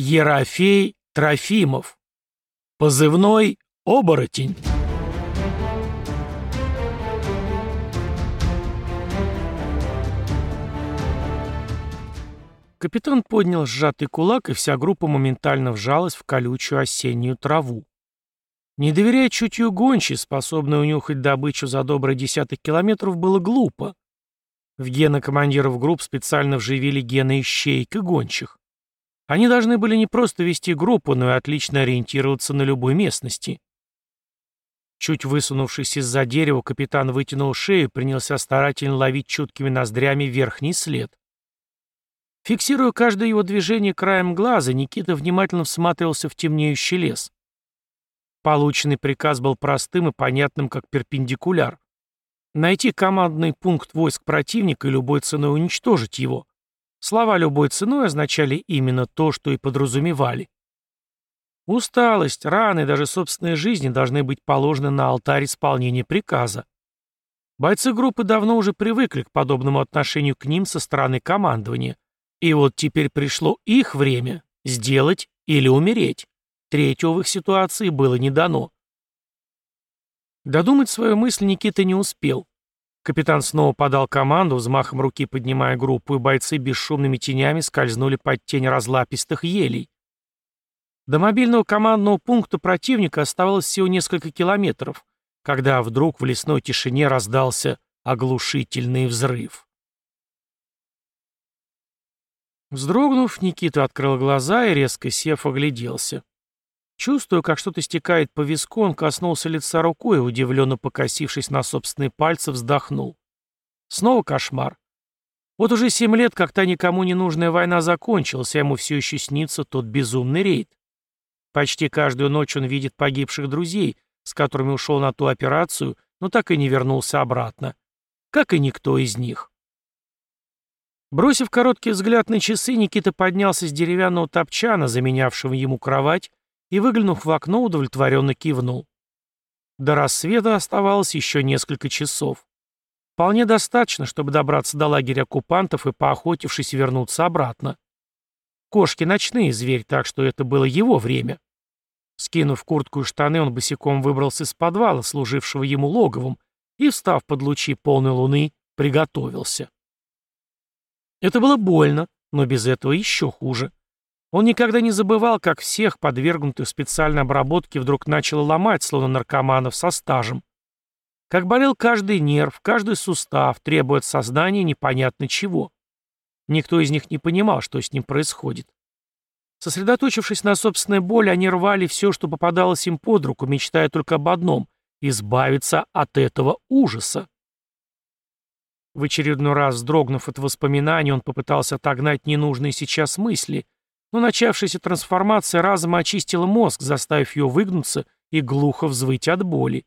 Ерофей Трофимов. Позывной «Оборотень». Капитан поднял сжатый кулак, и вся группа моментально вжалась в колючую осеннюю траву. Не доверяя чутью гончей, способной унюхать добычу за добрый десяток километров, было глупо. В гены командиров групп специально вживили гены ищейк и гончих. Они должны были не просто вести группу, но и отлично ориентироваться на любой местности. Чуть высунувшись из-за дерева, капитан вытянул шею и принялся старательно ловить чуткими ноздрями верхний след. Фиксируя каждое его движение краем глаза, Никита внимательно всматривался в темнеющий лес. Полученный приказ был простым и понятным, как перпендикуляр. Найти командный пункт войск противника и любой ценой уничтожить его. Слова любой ценой означали именно то, что и подразумевали. Усталость, раны даже собственная жизнь должны быть положены на алтарь исполнения приказа. Бойцы группы давно уже привыкли к подобному отношению к ним со стороны командования. И вот теперь пришло их время сделать или умереть. Третьего в их ситуации было не дано. Додумать свою мысль Никита не успел. Капитан снова подал команду, взмахом руки поднимая группу, и бойцы бесшумными тенями скользнули под тень разлапистых елей. До мобильного командного пункта противника оставалось всего несколько километров, когда вдруг в лесной тишине раздался оглушительный взрыв. Вздрогнув, Никита открыл глаза и, резко сев, огляделся. Чувствуя, как что-то стекает по виску, он коснулся лица рукой и, удивленно покосившись на собственные пальцы, вздохнул. Снова кошмар. Вот уже семь лет, как та никому не нужная война закончилась, а ему все еще снится тот безумный рейд. Почти каждую ночь он видит погибших друзей, с которыми ушел на ту операцию, но так и не вернулся обратно. Как и никто из них. Бросив короткий взгляд на часы, Никита поднялся с деревянного топчана, заменявшего ему кровать, и, выглянув в окно, удовлетворенно кивнул. До рассвета оставалось еще несколько часов. Вполне достаточно, чтобы добраться до лагеря оккупантов и, поохотившись, вернуться обратно. Кошки ночные зверь, так что это было его время. Скинув куртку и штаны, он босиком выбрался из подвала, служившего ему логовом, и, встав под лучи полной луны, приготовился. Это было больно, но без этого еще хуже. Он никогда не забывал, как всех, подвергнутых специальной обработке, вдруг начало ломать, словно наркоманов со стажем. Как болел каждый нерв, каждый сустав, требуя от сознания непонятно чего. Никто из них не понимал, что с ним происходит. Сосредоточившись на собственной боли, они рвали все, что попадалось им под руку, мечтая только об одном — избавиться от этого ужаса. В очередной раз, вздрогнув от воспоминаний, он попытался отогнать ненужные сейчас мысли — но начавшаяся трансформация разом очистила мозг, заставив ее выгнуться и глухо взвыть от боли.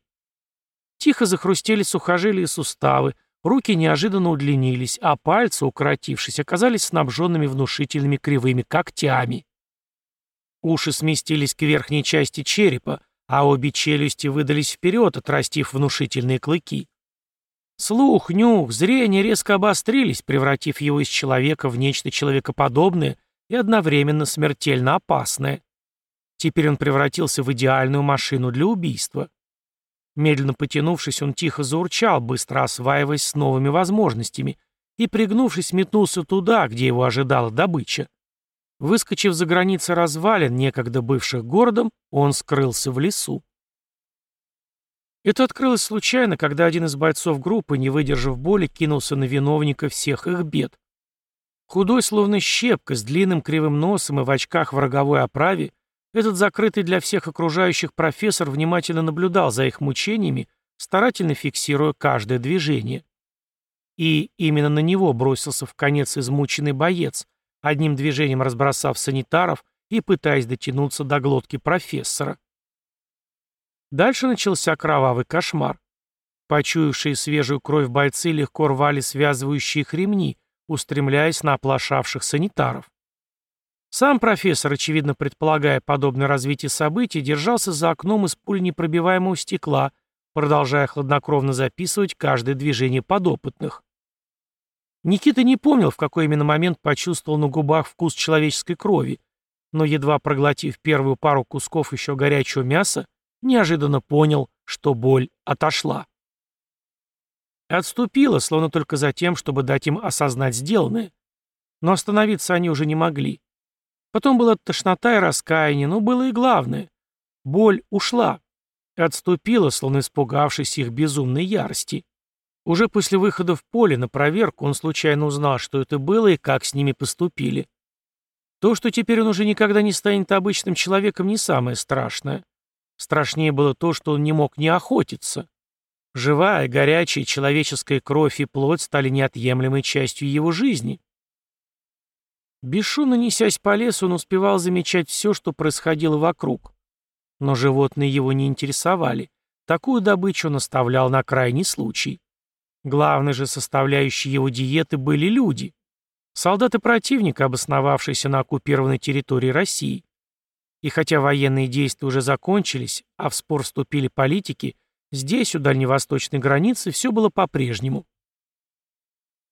Тихо захрустели сухожилия и суставы, руки неожиданно удлинились, а пальцы, укоротившись, оказались снабженными внушительными кривыми когтями. Уши сместились к верхней части черепа, а обе челюсти выдались вперед, отрастив внушительные клыки. Слух, нюх, зрение резко обострились, превратив его из человека в нечто человекоподобное и одновременно смертельно опасное. Теперь он превратился в идеальную машину для убийства. Медленно потянувшись, он тихо заурчал, быстро осваиваясь с новыми возможностями, и, пригнувшись, метнулся туда, где его ожидала добыча. Выскочив за границы развалин, некогда бывших городом, он скрылся в лесу. Это открылось случайно, когда один из бойцов группы, не выдержав боли, кинулся на виновника всех их бед. Худой, словно щепка, с длинным кривым носом и в очках в роговой оправе, этот закрытый для всех окружающих профессор внимательно наблюдал за их мучениями, старательно фиксируя каждое движение. И именно на него бросился в конец измученный боец, одним движением разбросав санитаров и пытаясь дотянуться до глотки профессора. Дальше начался кровавый кошмар. Почуявшие свежую кровь бойцы легко рвали связывающие их ремни, устремляясь на оплошавших санитаров. Сам профессор, очевидно предполагая подобное развитие событий, держался за окном из пуленепробиваемого стекла, продолжая хладнокровно записывать каждое движение подопытных. Никита не помнил, в какой именно момент почувствовал на губах вкус человеческой крови, но едва проглотив первую пару кусков еще горячего мяса, неожиданно понял, что боль отошла. Отступила, словно только за тем, чтобы дать им осознать сделанное. Но остановиться они уже не могли. Потом была тошнота и раскаяние, но было и главное. Боль ушла. Отступила, словно испугавшись их безумной ярости. Уже после выхода в поле на проверку он случайно узнал, что это было и как с ними поступили. То, что теперь он уже никогда не станет обычным человеком, не самое страшное. Страшнее было то, что он не мог не охотиться. Живая, горячая человеческая кровь и плоть стали неотъемлемой частью его жизни. Бесшумно несясь по лесу, он успевал замечать все, что происходило вокруг. Но животные его не интересовали. Такую добычу он оставлял на крайний случай. Главной же составляющей его диеты были люди. Солдаты противника, обосновавшиеся на оккупированной территории России. И хотя военные действия уже закончились, а в спор вступили политики, здесь, у дальневосточной границы, все было по-прежнему.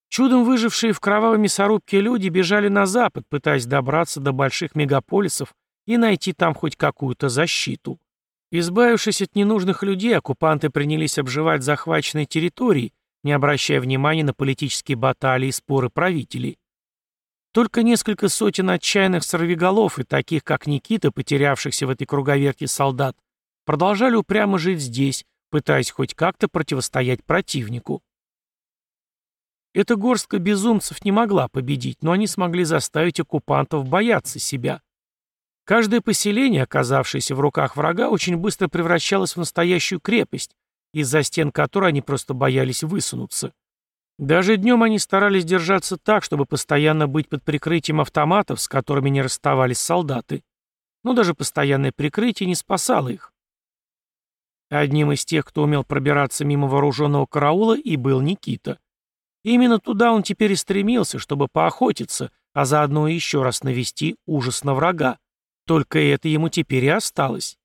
Чудом выжившие в кровавой мясорубке люди бежали на запад, пытаясь добраться до больших мегаполисов и найти там хоть какую-то защиту. Избавившись от ненужных людей, оккупанты принялись обживать захваченные территории, не обращая внимания на политические баталии и споры правителей. Только несколько сотен отчаянных сорвиголов и таких, как Никита, потерявшихся в этой круговерте солдат, продолжали упрямо жить здесь, пытаясь хоть как-то противостоять противнику. Эта горстка безумцев не могла победить, но они смогли заставить оккупантов бояться себя. Каждое поселение, оказавшееся в руках врага, очень быстро превращалось в настоящую крепость, из-за стен которой они просто боялись высунуться. Даже днем они старались держаться так, чтобы постоянно быть под прикрытием автоматов, с которыми не расставались солдаты. Но даже постоянное прикрытие не спасало их. Одним из тех, кто умел пробираться мимо вооруженного караула, и был Никита. Именно туда он теперь и стремился, чтобы поохотиться, а заодно еще раз навести ужас на врага. Только это ему теперь и осталось.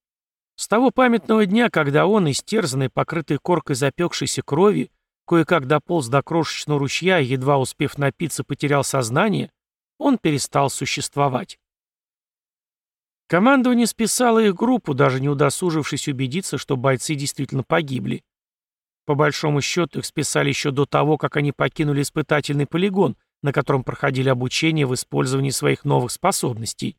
С того памятного дня, когда он, истерзанный, покрытый коркой запекшейся крови, кое-как дополз до крошечного ручья и, едва успев напиться, потерял сознание, он перестал существовать. Командование списало их группу, даже не удосужившись убедиться, что бойцы действительно погибли. По большому счету их списали еще до того, как они покинули испытательный полигон, на котором проходили обучение в использовании своих новых способностей.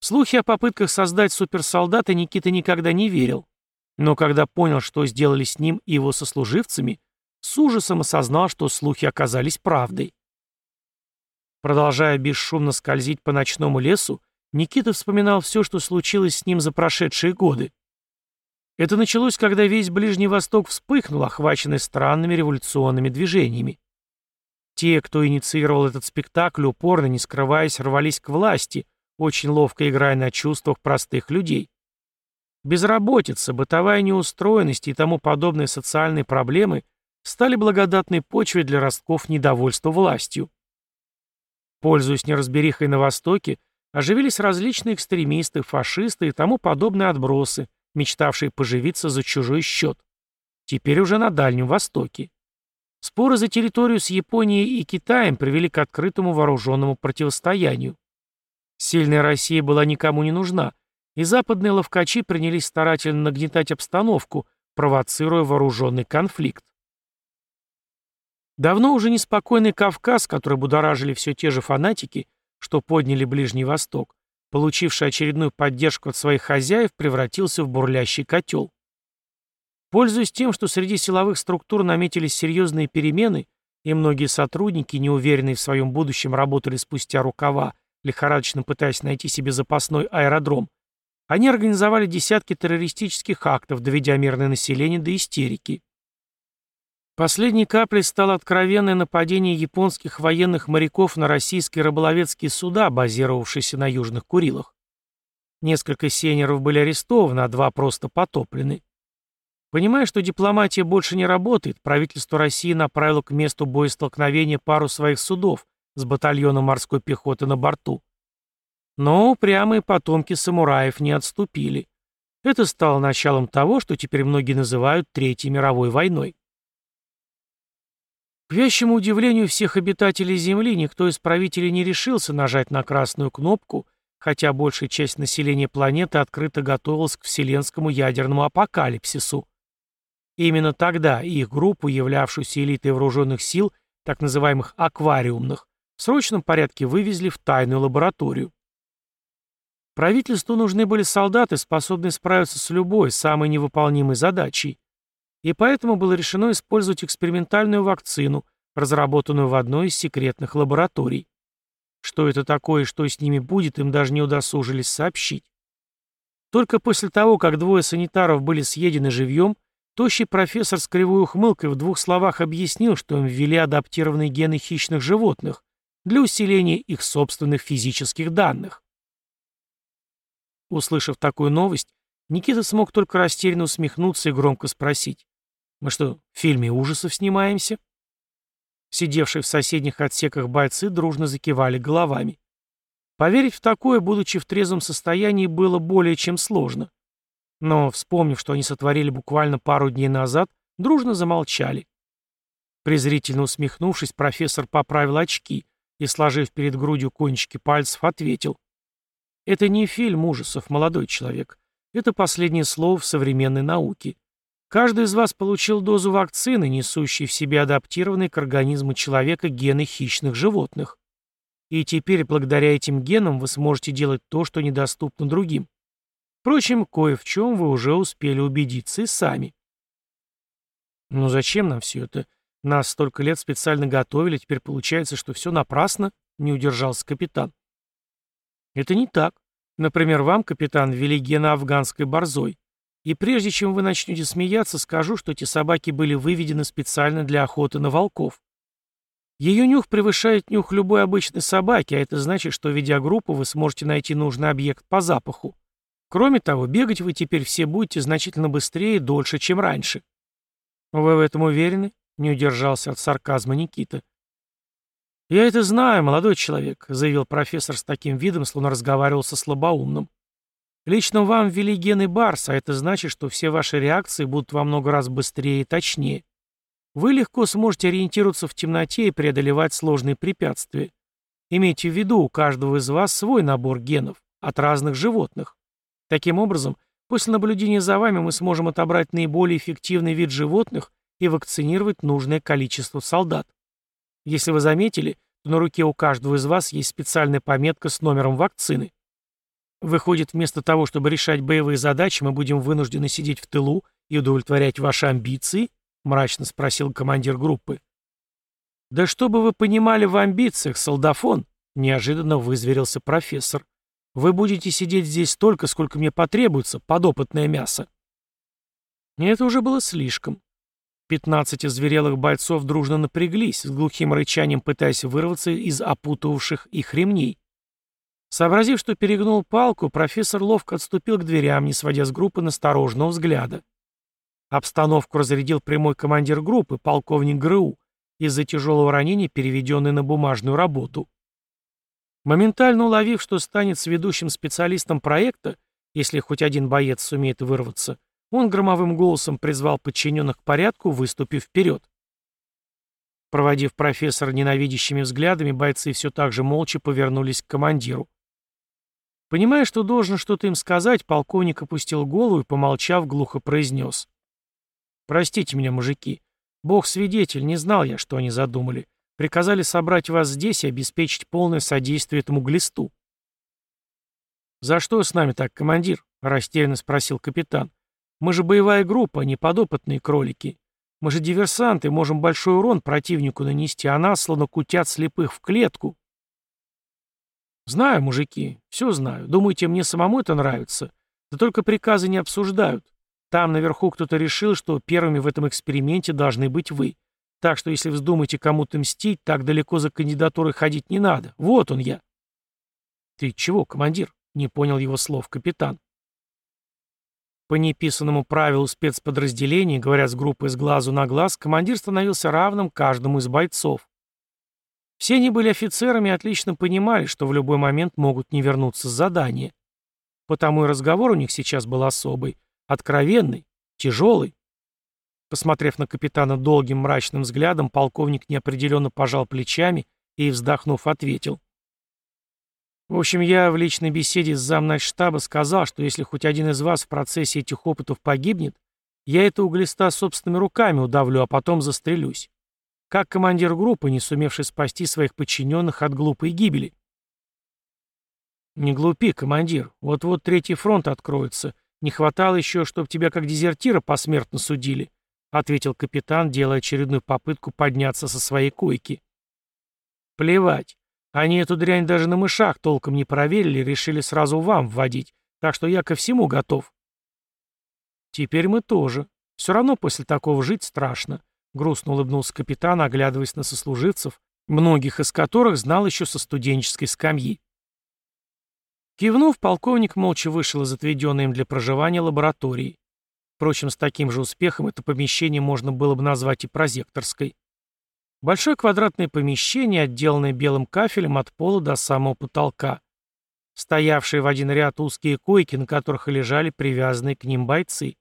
Слухи о попытках создать суперсолдата Никита никогда не верил. Но когда понял, что сделали с ним и его сослуживцами, с ужасом осознал, что слухи оказались правдой. Продолжая бесшумно скользить по ночному лесу, Никита вспоминал все, что случилось с ним за прошедшие годы. Это началось, когда весь Ближний Восток вспыхнул, охваченный странными революционными движениями. Те, кто инициировал этот спектакль, упорно, не скрываясь, рвались к власти, очень ловко играя на чувствах простых людей. Безработица, бытовая неустроенность и тому подобные социальные проблемы стали благодатной почвой для ростков недовольства властью. Пользуясь неразберихой на Востоке, оживились различные экстремисты, фашисты и тому подобные отбросы, мечтавшие поживиться за чужой счет. Теперь уже на Дальнем Востоке. Споры за территорию с Японией и Китаем привели к открытому вооруженному противостоянию. Сильная Россия была никому не нужна, и западные ловкачи принялись старательно нагнетать обстановку, провоцируя вооруженный конфликт. Давно уже неспокойный Кавказ, который будоражили все те же фанатики, что подняли Ближний Восток, получивший очередную поддержку от своих хозяев, превратился в бурлящий котел. Пользуясь тем, что среди силовых структур наметились серьезные перемены, и многие сотрудники, неуверенные в своем будущем, работали спустя рукава, лихорадочно пытаясь найти себе запасной аэродром, они организовали десятки террористических актов, доведя мирное население до истерики. Последней каплей стало откровенное нападение японских военных моряков на российские рыболовецкие суда, базировавшиеся на Южных Курилах. Несколько сенеров были арестованы, а два просто потоплены. Понимая, что дипломатия больше не работает, правительство России направило к месту боестолкновения пару своих судов, с батальоном морской пехоты на борту. Но упрямые потомки самураев не отступили. Это стало началом того, что теперь многие называют Третьей мировой войной. К вящему удивлению всех обитателей Земли, никто из правителей не решился нажать на красную кнопку хотя большая часть населения планеты открыто готовилась к вселенскому ядерному апокалипсису. Именно тогда их группу, являвшуюся элитой вооруженных сил, так называемых аквариумных, в срочном порядке вывезли в тайную лабораторию. Правительству нужны были солдаты, способные справиться с любой, самой невыполнимой задачей. И поэтому было решено использовать экспериментальную вакцину, разработанную в одной из секретных лабораторий. Что это такое и что с ними будет, им даже не удосужились сообщить. Только после того, как двое санитаров были съедены живьем, тощий профессор с кривой ухмылкой в двух словах объяснил, что им ввели адаптированные гены хищных животных для усиления их собственных физических данных. Услышав такую новость, Никита смог только растерянно усмехнуться и громко спросить. «Мы что, в фильме ужасов снимаемся?» Сидевшие в соседних отсеках бойцы дружно закивали головами. Поверить в такое, будучи в трезвом состоянии, было более чем сложно. Но, вспомнив, что они сотворили буквально пару дней назад, дружно замолчали. Презрительно усмехнувшись, профессор поправил очки и, сложив перед грудью кончики пальцев, ответил. Это не фильм ужасов, молодой человек. Это последнее слово в современной науке. Каждый из вас получил дозу вакцины, несущей в себе адаптированные к организму человека гены хищных животных. И теперь, благодаря этим генам, вы сможете делать то, что недоступно другим. Впрочем, кое в чем вы уже успели убедиться и сами. Но зачем нам все это? Нас столько лет специально готовили, теперь получается, что все напрасно, не удержался капитан. Это не так. Например, вам, капитан, ввели гена афганской борзой. И прежде чем вы начнете смеяться, скажу, что эти собаки были выведены специально для охоты на волков. Ее нюх превышает нюх любой обычной собаки, а это значит, что, ведя группу, вы сможете найти нужный объект по запаху. Кроме того, бегать вы теперь все будете значительно быстрее и дольше, чем раньше. Вы в этом уверены? Не удержался от сарказма Никита. «Я это знаю, молодой человек», — заявил профессор с таким видом, словно разговаривал со слабоумным. «Лично вам ввели гены Барса, а это значит, что все ваши реакции будут во много раз быстрее и точнее. Вы легко сможете ориентироваться в темноте и преодолевать сложные препятствия. Имейте в виду, у каждого из вас свой набор генов от разных животных. Таким образом, после наблюдения за вами мы сможем отобрать наиболее эффективный вид животных и вакцинировать нужное количество солдат. Если вы заметили, то на руке у каждого из вас есть специальная пометка с номером вакцины. Выходит, вместо того, чтобы решать боевые задачи, мы будем вынуждены сидеть в тылу и удовлетворять ваши амбиции? Мрачно спросил командир группы. Да чтобы вы понимали в амбициях, солдафон, неожиданно вызверился профессор. Вы будете сидеть здесь столько, сколько мне потребуется, подопытное мясо. Это уже было слишком. Пятнадцать озверелых бойцов дружно напряглись, с глухим рычанием пытаясь вырваться из опутывавших их ремней. Сообразив, что перегнул палку, профессор ловко отступил к дверям, не сводя с группы настороженного взгляда. Обстановку разрядил прямой командир группы, полковник ГРУ, из-за тяжелого ранения, переведенный на бумажную работу. Моментально уловив, что станет сведущим специалистом проекта, если хоть один боец сумеет вырваться, он громовым голосом призвал подчиненных к порядку, выступив вперед. Проводив профессора ненавидящими взглядами, бойцы все так же молча повернулись к командиру. Понимая, что должен что-то им сказать, полковник опустил голову и, помолчав, глухо произнес. «Простите меня, мужики. Бог свидетель, не знал я, что они задумали. Приказали собрать вас здесь и обеспечить полное содействие этому глисту». «За что с нами так, командир?» — растерянно спросил капитан. Мы же боевая группа, а не подопытные кролики. Мы же диверсанты, можем большой урон противнику нанести, а нас, словно кутят слепых в клетку. Знаю, мужики, все знаю. Думаете, мне самому это нравится? Да только приказы не обсуждают. Там наверху кто-то решил, что первыми в этом эксперименте должны быть вы. Так что если вздумаете кому-то мстить, так далеко за кандидатурой ходить не надо. Вот он я. Ты чего, командир? Не понял его слов капитан. По неписанному правилу спецподразделений, говоря с группой с глазу на глаз, командир становился равным каждому из бойцов. Все они были офицерами и отлично понимали, что в любой момент могут не вернуться с задания. Потому и разговор у них сейчас был особый, откровенный, тяжелый. Посмотрев на капитана долгим мрачным взглядом, полковник неопределенно пожал плечами и, вздохнув, ответил. В общем, я в личной беседе с замначштаба сказал, что если хоть один из вас в процессе этих опытов погибнет, я это углеста собственными руками удавлю, а потом застрелюсь. Как командир группы, не сумевший спасти своих подчиненных от глупой гибели. Не глупи, командир. Вот-вот третий фронт откроется. Не хватало еще, чтобы тебя как дезертира посмертно судили, ответил капитан, делая очередную попытку подняться со своей койки. Плевать. Они эту дрянь даже на мышах толком не проверили, решили сразу вам вводить, так что я ко всему готов. Теперь мы тоже. Все равно после такого жить страшно. Грустно улыбнулся капитан, оглядываясь на сослуживцев, многих из которых знал еще со студенческой скамьи. Кивнув, полковник молча вышел из отведенной им для проживания лаборатории. Впрочем, с таким же успехом это помещение можно было бы назвать и прозекторской. Большое квадратное помещение, отделанное белым кафелем от пола до самого потолка. Стоявшие в один ряд узкие койки, на которых лежали привязанные к ним бойцы.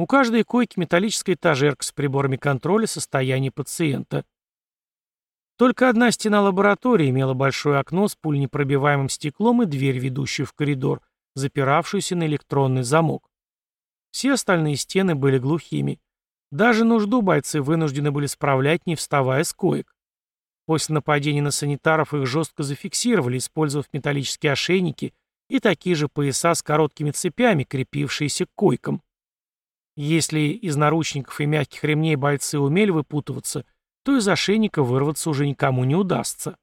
У каждой койки металлическая этажерка с приборами контроля состояния пациента. Только одна стена лаборатории имела большое окно с пульнепробиваемым стеклом и дверь, ведущую в коридор, запиравшуюся на электронный замок. Все остальные стены были глухими. Даже нужду бойцы вынуждены были справлять, не вставая с коек. После нападения на санитаров их жестко зафиксировали, использовав металлические ошейники и такие же пояса с короткими цепями, крепившиеся к койкам. Если из наручников и мягких ремней бойцы умели выпутываться, то из ошейника вырваться уже никому не удастся.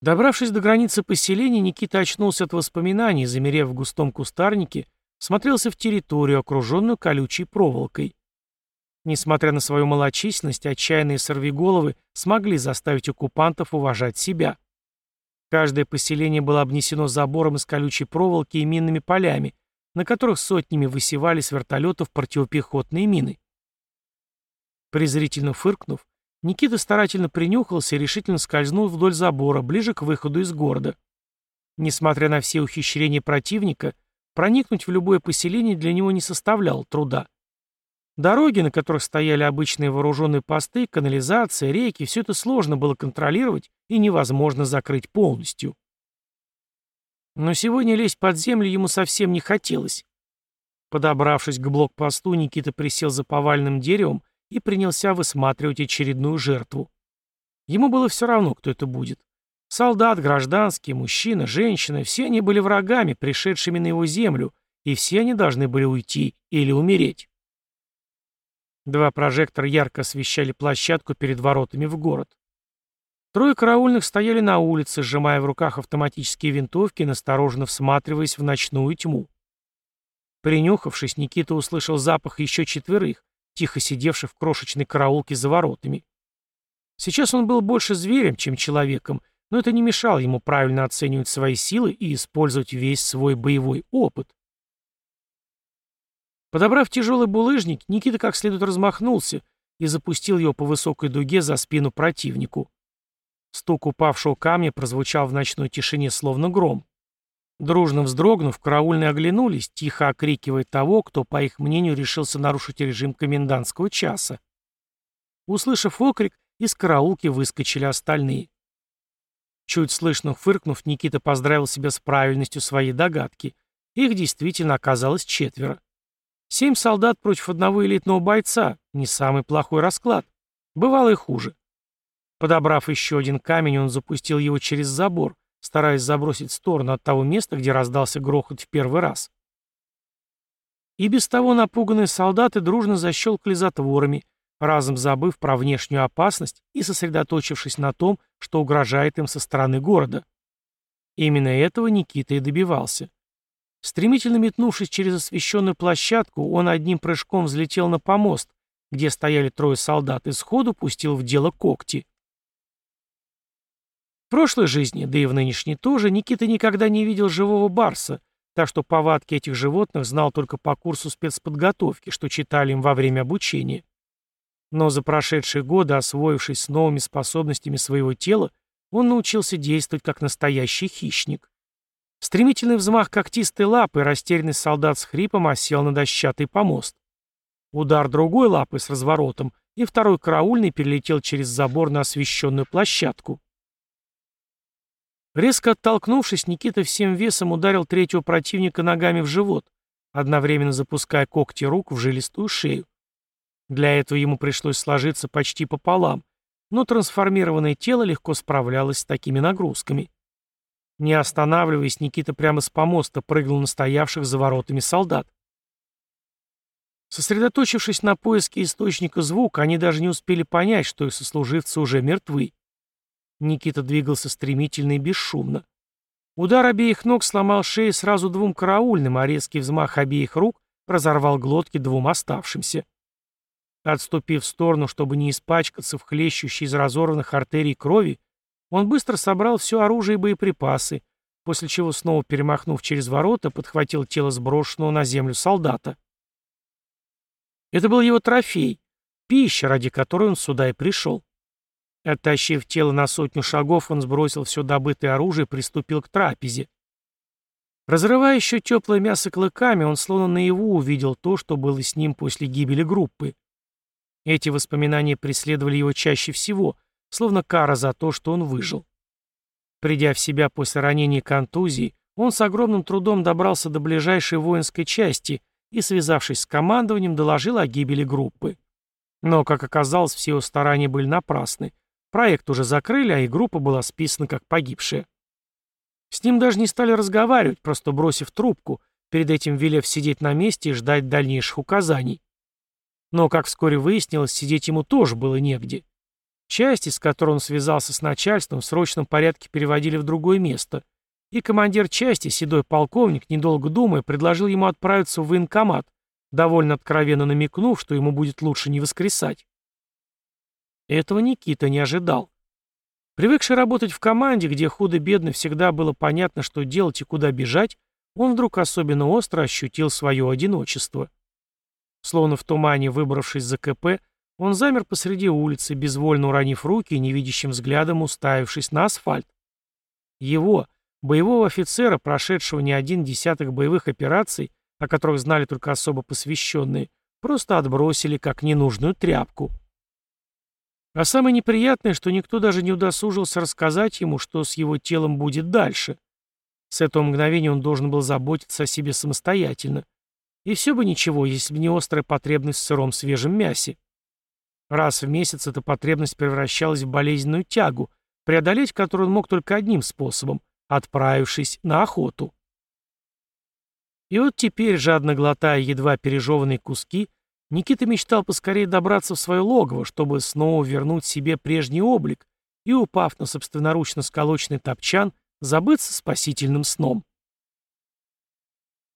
Добравшись до границы поселения, Никита очнулся от воспоминаний, замерев в густом кустарнике, смотрелся в территорию, окруженную колючей проволокой. Несмотря на свою малочисленность, отчаянные сорвиголовы смогли заставить оккупантов уважать себя. Каждое поселение было обнесено забором из колючей проволоки и минными полями, на которых сотнями высевали с вертолетов противопехотные мины. Презрительно фыркнув, Никита старательно принюхался и решительно скользнул вдоль забора, ближе к выходу из города. Несмотря на все ухищрения противника, Проникнуть в любое поселение для него не составляло труда. Дороги, на которых стояли обычные вооруженные посты, канализация, реки, все это сложно было контролировать и невозможно закрыть полностью. Но сегодня лезть под землю ему совсем не хотелось. Подобравшись к блокпосту, Никита присел за повальным деревом и принялся высматривать очередную жертву. Ему было все равно, кто это будет. Солдат, гражданский, мужчина, женщина — все они были врагами, пришедшими на его землю, и все они должны были уйти или умереть. Два прожектора ярко освещали площадку перед воротами в город. Трое караульных стояли на улице, сжимая в руках автоматические винтовки и настороженно всматриваясь в ночную тьму. Принюхавшись, Никита услышал запах еще четверых, тихо сидевших в крошечной караулке за воротами. Сейчас он был больше зверем, чем человеком, но это не мешало ему правильно оценивать свои силы и использовать весь свой боевой опыт. Подобрав тяжелый булыжник, Никита как следует размахнулся и запустил его по высокой дуге за спину противнику. Стук упавшего камня прозвучал в ночной тишине словно гром. Дружно вздрогнув, караульные оглянулись, тихо окрикивая того, кто, по их мнению, решился нарушить режим комендантского часа. Услышав окрик, из караулки выскочили остальные. Чуть слышно фыркнув, Никита поздравил себя с правильностью своей догадки. Их действительно оказалось четверо. Семь солдат против одного элитного бойца — не самый плохой расклад. Бывало и хуже. Подобрав еще один камень, он запустил его через забор, стараясь забросить в сторону от того места, где раздался грохот в первый раз. И без того напуганные солдаты дружно защелкали затворами, разом забыв про внешнюю опасность и сосредоточившись на том, что угрожает им со стороны города. Именно этого Никита и добивался. Стремительно метнувшись через освещенную площадку, он одним прыжком взлетел на помост, где стояли трое солдат, и сходу пустил в дело когти. В прошлой жизни, да и в нынешней тоже, Никита никогда не видел живого барса, так что повадки этих животных знал только по курсу спецподготовки, что читали им во время обучения. Но за прошедшие годы, освоившись с новыми способностями своего тела, он научился действовать как настоящий хищник. Стремительный взмах когтистой лапы, растерянный солдат с хрипом осел на дощатый помост. Удар другой лапы с разворотом, и второй караульный перелетел через забор на освещенную площадку. Резко оттолкнувшись, Никита всем весом ударил третьего противника ногами в живот, одновременно запуская когти рук в жилистую шею. Для этого ему пришлось сложиться почти пополам, но трансформированное тело легко справлялось с такими нагрузками. Не останавливаясь, Никита прямо с помоста прыгнул на стоявших за воротами солдат. Сосредоточившись на поиске источника звука, они даже не успели понять, что их сослуживцы уже мертвы. Никита двигался стремительно и бесшумно. Удар обеих ног сломал шеи сразу двум караульным, а резкий взмах обеих рук разорвал глотки двум оставшимся. Отступив в сторону, чтобы не испачкаться в хлещущей из разорванных артерий крови, он быстро собрал все оружие и боеприпасы, после чего, снова перемахнув через ворота, подхватил тело сброшенного на землю солдата. Это был его трофей, пища, ради которой он сюда и пришел. Оттащив тело на сотню шагов, он сбросил все добытое оружие и приступил к трапезе. Разрывая еще теплое мясо клыками, он словно наяву увидел то, что было с ним после гибели группы. Эти воспоминания преследовали его чаще всего, словно кара за то, что он выжил. Придя в себя после ранения и контузии, он с огромным трудом добрался до ближайшей воинской части и, связавшись с командованием, доложил о гибели группы. Но, как оказалось, все его старания были напрасны. Проект уже закрыли, а и группа была списана как погибшая. С ним даже не стали разговаривать, просто бросив трубку, перед этим велев сидеть на месте и ждать дальнейших указаний. Но, как вскоре выяснилось, сидеть ему тоже было негде. Части, с которой он связался с начальством, в срочном порядке переводили в другое место, и командир части, седой полковник, недолго думая, предложил ему отправиться в военкомат, довольно откровенно намекнув, что ему будет лучше не воскресать. Этого Никита не ожидал. Привыкший работать в команде, где худо-бедно всегда было понятно, что делать и куда бежать, он вдруг особенно остро ощутил свое одиночество. Словно в тумане, выбравшись за КП, он замер посреди улицы, безвольно уронив руки и невидящим взглядом уставившись на асфальт. Его, боевого офицера, прошедшего не один десяток боевых операций, о которых знали только особо посвященные, просто отбросили как ненужную тряпку. А самое неприятное, что никто даже не удосужился рассказать ему, что с его телом будет дальше. С этого мгновения он должен был заботиться о себе самостоятельно. И все бы ничего, если бы не острая потребность в сыром свежем мясе. Раз в месяц эта потребность превращалась в болезненную тягу, преодолеть которую он мог только одним способом – отправившись на охоту. И вот теперь, жадно глотая едва пережеванные куски, Никита мечтал поскорее добраться в свое логово, чтобы снова вернуть себе прежний облик и, упав на собственноручно сколоченный топчан, забыться спасительным сном.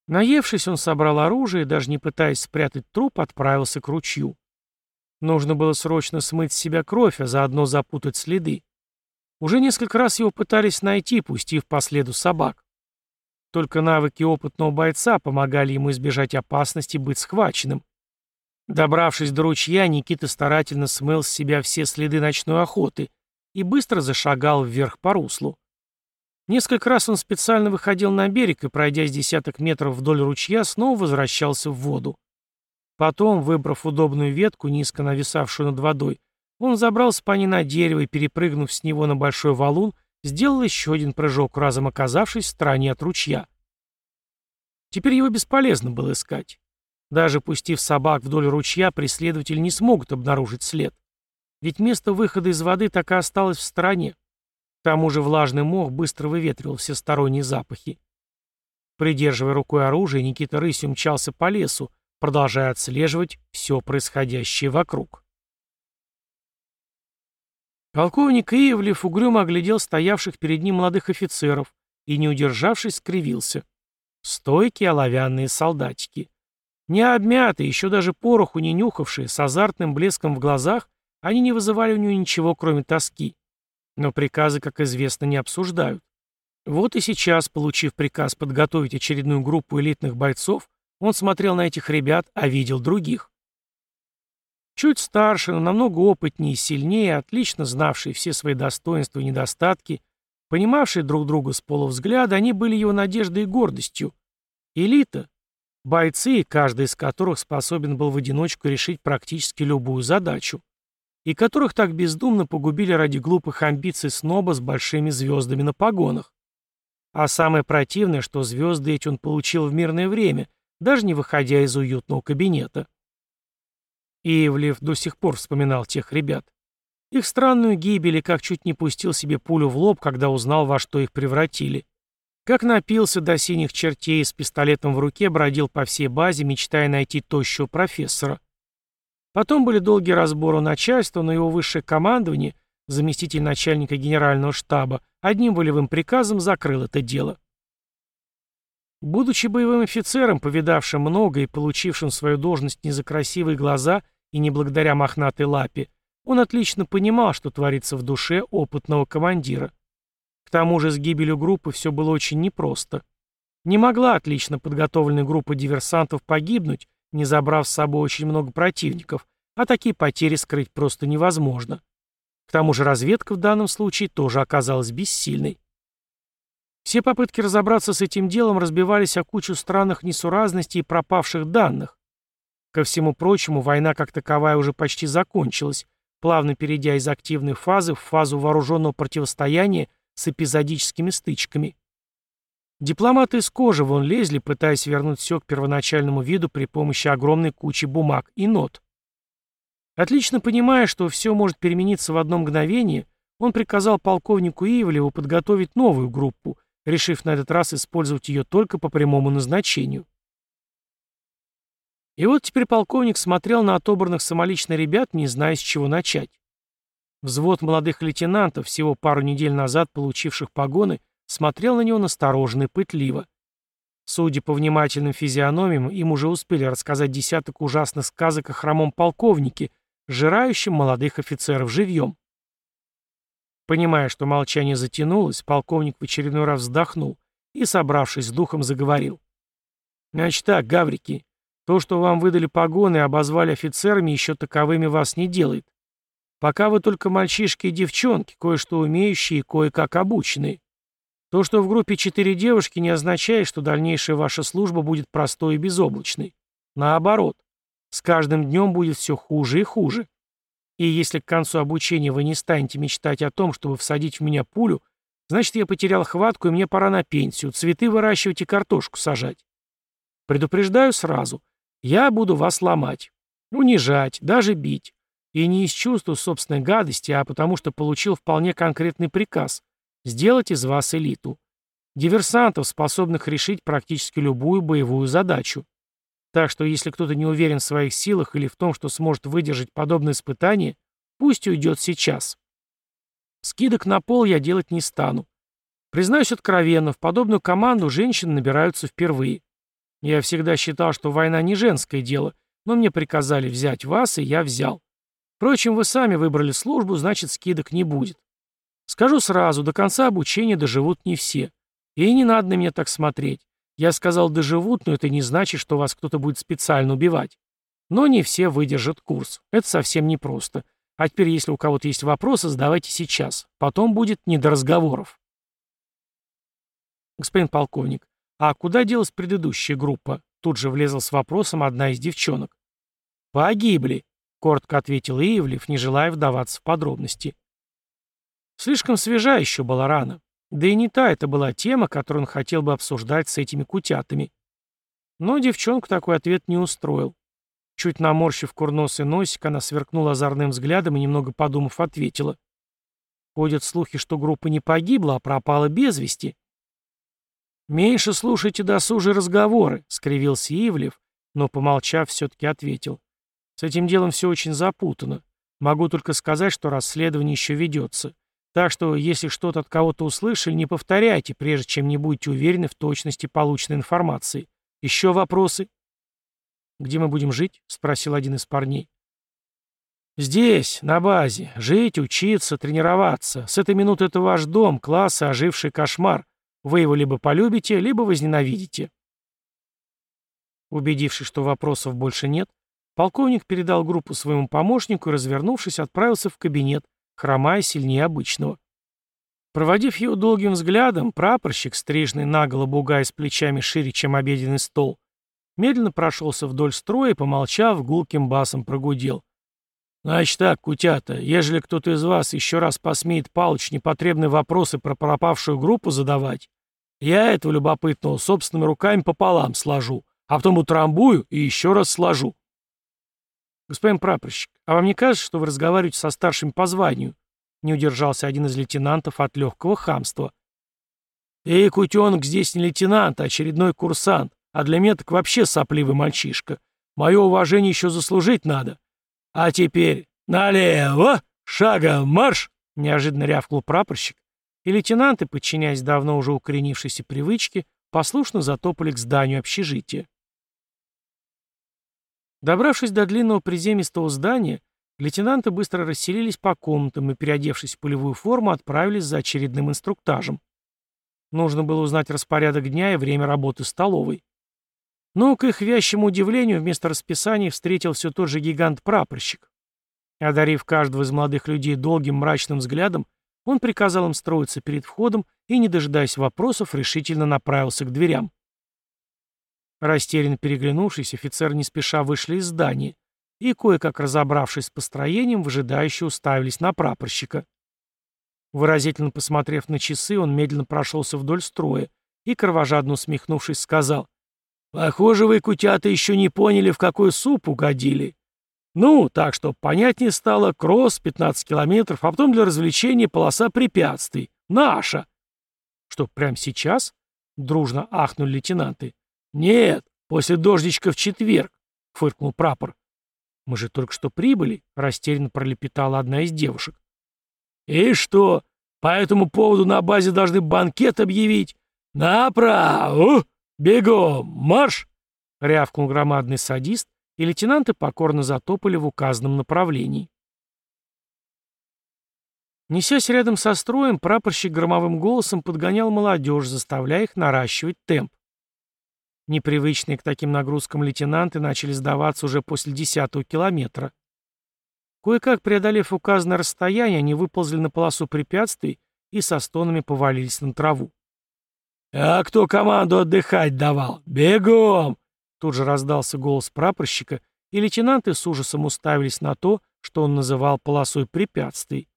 Наевшись, он собрал оружие и, даже не пытаясь спрятать труп, отправился к ручью. Нужно было срочно смыть с себя кровь, а заодно запутать следы. Уже несколько раз его пытались найти, пустив по следу собак. Только навыки опытного бойца помогали ему избежать опасности быть схваченным. Добравшись до ручья, Никита старательно смыл с себя все следы ночной охоты и быстро зашагал вверх по руслу. Несколько раз он специально выходил на берег и, пройдя с десяток метров вдоль ручья, снова возвращался в воду. Потом, выбрав удобную ветку, низко нависавшую над водой, он забрался по ней на дерево и, перепрыгнув с него на большой валун, сделал еще один прыжок, разом оказавшись в стороне от ручья. Теперь его бесполезно было искать. Даже пустив собак вдоль ручья, преследователи не смогут обнаружить след. Ведь место выхода из воды так и осталось в стороне. К тому же влажный мох быстро выветривал все сторонние запахи. Придерживая рукой оружие, Никита рысью мчался по лесу, продолжая отслеживать все происходящее вокруг. Полковник Иевлев угрюмо оглядел стоявших перед ним молодых офицеров и, не удержавшись, скривился. Стойкие оловянные солдатики. Не обмятые, еще даже пороху не нюхавшие, с азартным блеском в глазах, они не вызывали у него ничего, кроме тоски. Но приказы, как известно, не обсуждают. Вот и сейчас, получив приказ подготовить очередную группу элитных бойцов, он смотрел на этих ребят, а видел других. Чуть старше, но намного опытнее и сильнее, отлично знавшие все свои достоинства и недостатки, понимавшие друг друга с полувзгляда, они были его надеждой и гордостью. Элита, Бойцы, каждый из которых способен был в одиночку решить практически любую задачу. и которых так бездумно погубили ради глупых амбиций сноба с большими звездами на погонах. А самое противное, что звезды эти он получил в мирное время, даже не выходя из уютного кабинета. Ивлев до сих пор вспоминал тех ребят. Их странную гибель и как чуть не пустил себе пулю в лоб, когда узнал, во что их превратили. Как напился до синих чертей с пистолетом в руке, бродил по всей базе, мечтая найти тощего профессора. Потом были долгие разборы начальства, но его высшее командование, заместитель начальника генерального штаба, одним волевым приказом закрыл это дело. Будучи боевым офицером, повидавшим много и получившим свою должность не за красивые глаза и не благодаря мохнатой лапе, он отлично понимал, что творится в душе опытного командира. Тому же с гибелью группы все было очень непросто. Не могла отлично подготовленная группа диверсантов погибнуть, не забрав с собой очень много противников, а такие потери скрыть просто невозможно. К тому же разведка в данном случае тоже оказалась бессильной. Все попытки разобраться с этим делом разбивались о кучу странных несуразностей и пропавших данных. Ко всему прочему, война как таковая уже почти закончилась, плавно перейдя из активной фазы в фазу вооруженного противостояния с эпизодическими стычками. Дипломаты из кожи вон лезли, пытаясь вернуть все к первоначальному виду при помощи огромной кучи бумаг и нот. Отлично понимая, что все может перемениться в одно мгновение, он приказал полковнику Ивлеву подготовить новую группу, решив на этот раз использовать ее только по прямому назначению. И вот теперь полковник смотрел на отобранных самолично ребят, не зная, с чего начать. Взвод молодых лейтенантов, всего пару недель назад получивших погоны, смотрел на него настороженно и пытливо. Судя по внимательным физиономиям, им уже успели рассказать десяток ужасных сказок о хромом полковнике, жирающем молодых офицеров живьем. Понимая, что молчание затянулось, полковник в очередной раз вздохнул и, собравшись с духом, заговорил. «Значит так, гаврики, то, что вам выдали погоны и обозвали офицерами, еще таковыми вас не делает. Пока вы только мальчишки и девчонки, кое-что умеющие и кое-как обученные. То, что в группе четыре девушки, не означает, что дальнейшая ваша служба будет простой и безоблачной. Наоборот, с каждым днем будет все хуже и хуже. И если к концу обучения вы не станете мечтать о том, чтобы всадить в меня пулю, значит, я потерял хватку, и мне пора на пенсию, цветы выращивать и картошку сажать. Предупреждаю сразу, я буду вас ломать, унижать, даже бить. И не из чувства собственной гадости, а потому что получил вполне конкретный приказ – сделать из вас элиту. Диверсантов, способных решить практически любую боевую задачу. Так что если кто-то не уверен в своих силах или в том, что сможет выдержать подобное испытание, пусть уйдет сейчас. Скидок на пол я делать не стану. Признаюсь откровенно, в подобную команду женщины набираются впервые. Я всегда считал, что война не женское дело, но мне приказали взять вас, и я взял. Впрочем, вы сами выбрали службу, значит, скидок не будет. Скажу сразу, до конца обучения доживут не все. И не надо на меня так смотреть. Я сказал доживут, но это не значит, что вас кто-то будет специально убивать. Но не все выдержат курс. Это совсем непросто. А теперь, если у кого-то есть вопросы, задавайте сейчас. Потом будет не до разговоров. Господин полковник, а куда делась предыдущая группа? Тут же влезла с вопросом одна из девчонок. Погибли коротко ответил Ивлев, не желая вдаваться в подробности. Слишком свежа еще была рана. Да и не та это была тема, которую он хотел бы обсуждать с этими кутятами. Но девчонку такой ответ не устроил. Чуть наморщив курносый носик, она сверкнула озорным взглядом и, немного подумав, ответила. Ходят слухи, что группа не погибла, а пропала без вести. «Меньше слушайте досужие разговоры», — скривился Ивлев, но, помолчав, все-таки ответил. С этим делом все очень запутано. Могу только сказать, что расследование еще ведется. Так что, если что-то от кого-то услышали, не повторяйте, прежде чем не будете уверены в точности полученной информации. Еще вопросы? «Где мы будем жить?» — спросил один из парней. «Здесь, на базе. Жить, учиться, тренироваться. С этой минуты это ваш дом, класс и оживший кошмар. Вы его либо полюбите, либо возненавидите». Убедившись, что вопросов больше нет, Полковник передал группу своему помощнику и, развернувшись, отправился в кабинет, хромая сильнее обычного. Проводив его долгим взглядом, прапорщик, стрижный наголо бугая с плечами шире, чем обеденный стол, медленно прошелся вдоль строя и, помолчав, гулким басом прогудел. «Значит так, кутята, ежели кто-то из вас еще раз посмеет Палыч непотребные вопросы про пропавшую группу задавать, я этого любопытного собственными руками пополам сложу, а потом утрамбую и еще раз сложу». «Господин прапорщик, а вам не кажется, что вы разговариваете со старшим по званию?» Не удержался один из лейтенантов от легкого хамства. «Эй, кутенок, здесь не лейтенант, а очередной курсант, а для меня так вообще сопливый мальчишка. Мое уважение еще заслужить надо. А теперь налево, шагом марш!» Неожиданно рявкнул прапорщик, и лейтенанты, подчиняясь давно уже укоренившейся привычке, послушно затопали к зданию общежития. Добравшись до длинного приземистого здания, лейтенанты быстро расселились по комнатам и, переодевшись в полевую форму, отправились за очередным инструктажем. Нужно было узнать распорядок дня и время работы столовой. Но, к их вящему удивлению, вместо расписания встретил все тот же гигант-прапорщик. Одарив каждого из молодых людей долгим мрачным взглядом, он приказал им строиться перед входом и, не дожидаясь вопросов, решительно направился к дверям. Растерянно переглянувшись, офицеры не спеша вышли из здания и, кое-как разобравшись с построением, выжидающе уставились на прапорщика. Выразительно посмотрев на часы, он медленно прошелся вдоль строя и, кровожадно усмехнувшись, сказал Похоже, вы, кутята, еще не поняли, в какой суп угодили. Ну, так что понятнее стало, кросс 15 километров, а потом для развлечения полоса препятствий. Наша. Что, прямо сейчас? Дружно ахнули лейтенанты. Нет, после дождичка в четверг, фыркнул прапор. Мы же только что прибыли, растерянно пролепетала одна из девушек. И что, по этому поводу на базе должны банкет объявить? Направо! «Бегом! Марш!» — рявкнул громадный садист, и лейтенанты покорно затопали в указанном направлении. Несясь рядом со строем, прапорщик громовым голосом подгонял молодежь, заставляя их наращивать темп. Непривычные к таким нагрузкам лейтенанты начали сдаваться уже после десятого километра. Кое-как преодолев указанное расстояние, они выползли на полосу препятствий и со стонами повалились на траву. «А кто команду отдыхать давал? Бегом!» Тут же раздался голос прапорщика, и лейтенанты с ужасом уставились на то, что он называл полосой препятствий.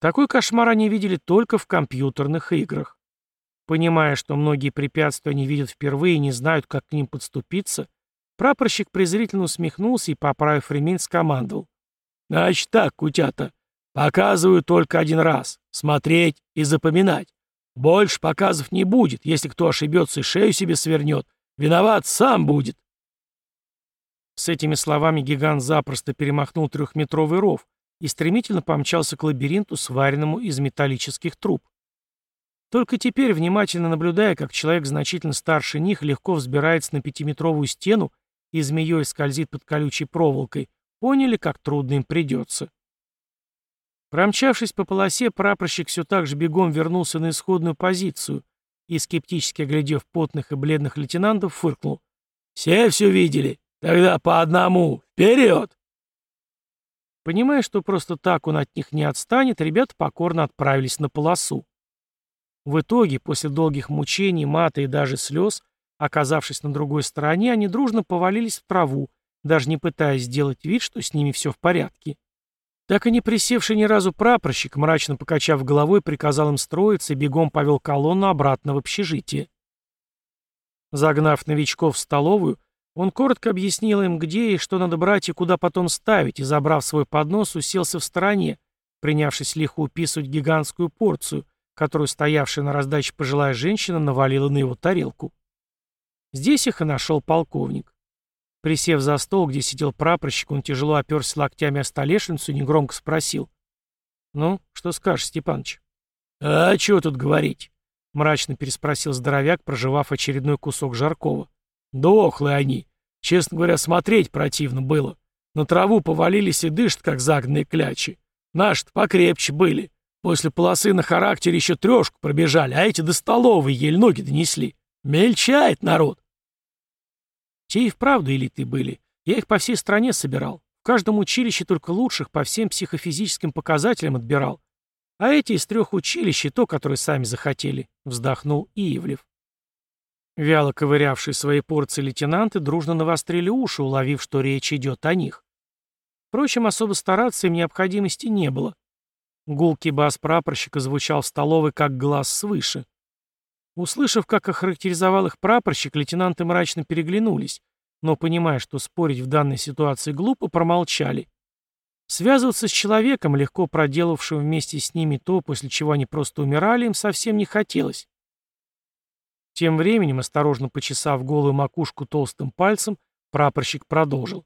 Такой кошмар они видели только в компьютерных играх. Понимая, что многие препятствия они видят впервые и не знают, как к ним подступиться, прапорщик презрительно усмехнулся и, поправив ремень, скомандовал. «Значит так, кутята, показываю только один раз. Смотреть и запоминать. Больше показов не будет. Если кто ошибется и шею себе свернет, виноват сам будет. С этими словами гигант запросто перемахнул трехметровый ров и стремительно помчался к лабиринту, сваренному из металлических труб. Только теперь, внимательно наблюдая, как человек значительно старше них легко взбирается на пятиметровую стену и змеей скользит под колючей проволокой, поняли, как трудно им придется. Промчавшись по полосе, прапорщик все так же бегом вернулся на исходную позицию и, скептически оглядев потных и бледных лейтенантов, фыркнул. «Все все видели? Тогда по одному! Вперед!» Понимая, что просто так он от них не отстанет, ребята покорно отправились на полосу. В итоге, после долгих мучений, мата и даже слез, оказавшись на другой стороне, они дружно повалились в траву, даже не пытаясь сделать вид, что с ними все в порядке. Так и не присевший ни разу прапорщик, мрачно покачав головой, приказал им строиться и бегом повел колонну обратно в общежитие. Загнав новичков в столовую, он коротко объяснил им, где и что надо брать и куда потом ставить, и, забрав свой поднос, уселся в стороне, принявшись лихо уписывать гигантскую порцию, которую стоявшая на раздаче пожилая женщина навалила на его тарелку. Здесь их и нашел полковник. Присев за стол, где сидел прапорщик, он тяжело оперся локтями о столешницу и негромко спросил. «Ну, что скажешь, Степаныч?» «А что тут говорить?» — мрачно переспросил здоровяк, проживав очередной кусок жаркого. «Дохлые они. Честно говоря, смотреть противно было. На траву повалились и дышат, как загнанные клячи. Наши-то покрепче были. После полосы на характере еще трешку пробежали, а эти до столовой еле ноги донесли. Мельчает народ. Те и вправду элиты были. Я их по всей стране собирал. В каждом училище только лучших по всем психофизическим показателям отбирал. А эти из трех училищ и то, которые сами захотели, вздохнул Иевлев. Вяло ковырявшие свои порции лейтенанты дружно навострили уши, уловив, что речь идет о них. Впрочем, особо стараться им необходимости не было. Гулкий бас прапорщика звучал в столовой, как глаз свыше. Услышав, как охарактеризовал их прапорщик, лейтенанты мрачно переглянулись, но, понимая, что спорить в данной ситуации глупо, промолчали. Связываться с человеком, легко проделавшим вместе с ними то, после чего они просто умирали, им совсем не хотелось. Тем временем, осторожно почесав голую макушку толстым пальцем, прапорщик продолжил.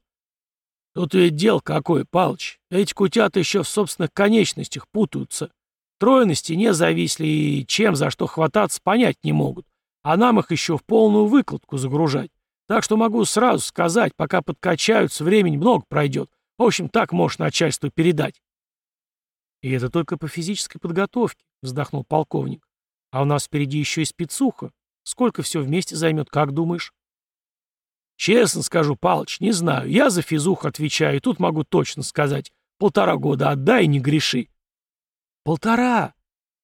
Тут ведь дел какой, Палыч. Эти кутята еще в собственных конечностях путаются. Трое на стене зависли и чем за что хвататься понять не могут. А нам их еще в полную выкладку загружать. Так что могу сразу сказать, пока подкачаются, времени много пройдет. В общем, так можешь начальству передать. И это только по физической подготовке, вздохнул полковник. А у нас впереди еще и спецуха. Сколько все вместе займет, как думаешь? Честно скажу, Палыч, не знаю. Я за физух отвечаю, и тут могу точно сказать. Полтора года отдай, не греши. Полтора?